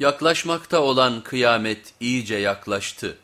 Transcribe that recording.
Yaklaşmakta olan kıyamet iyice yaklaştı.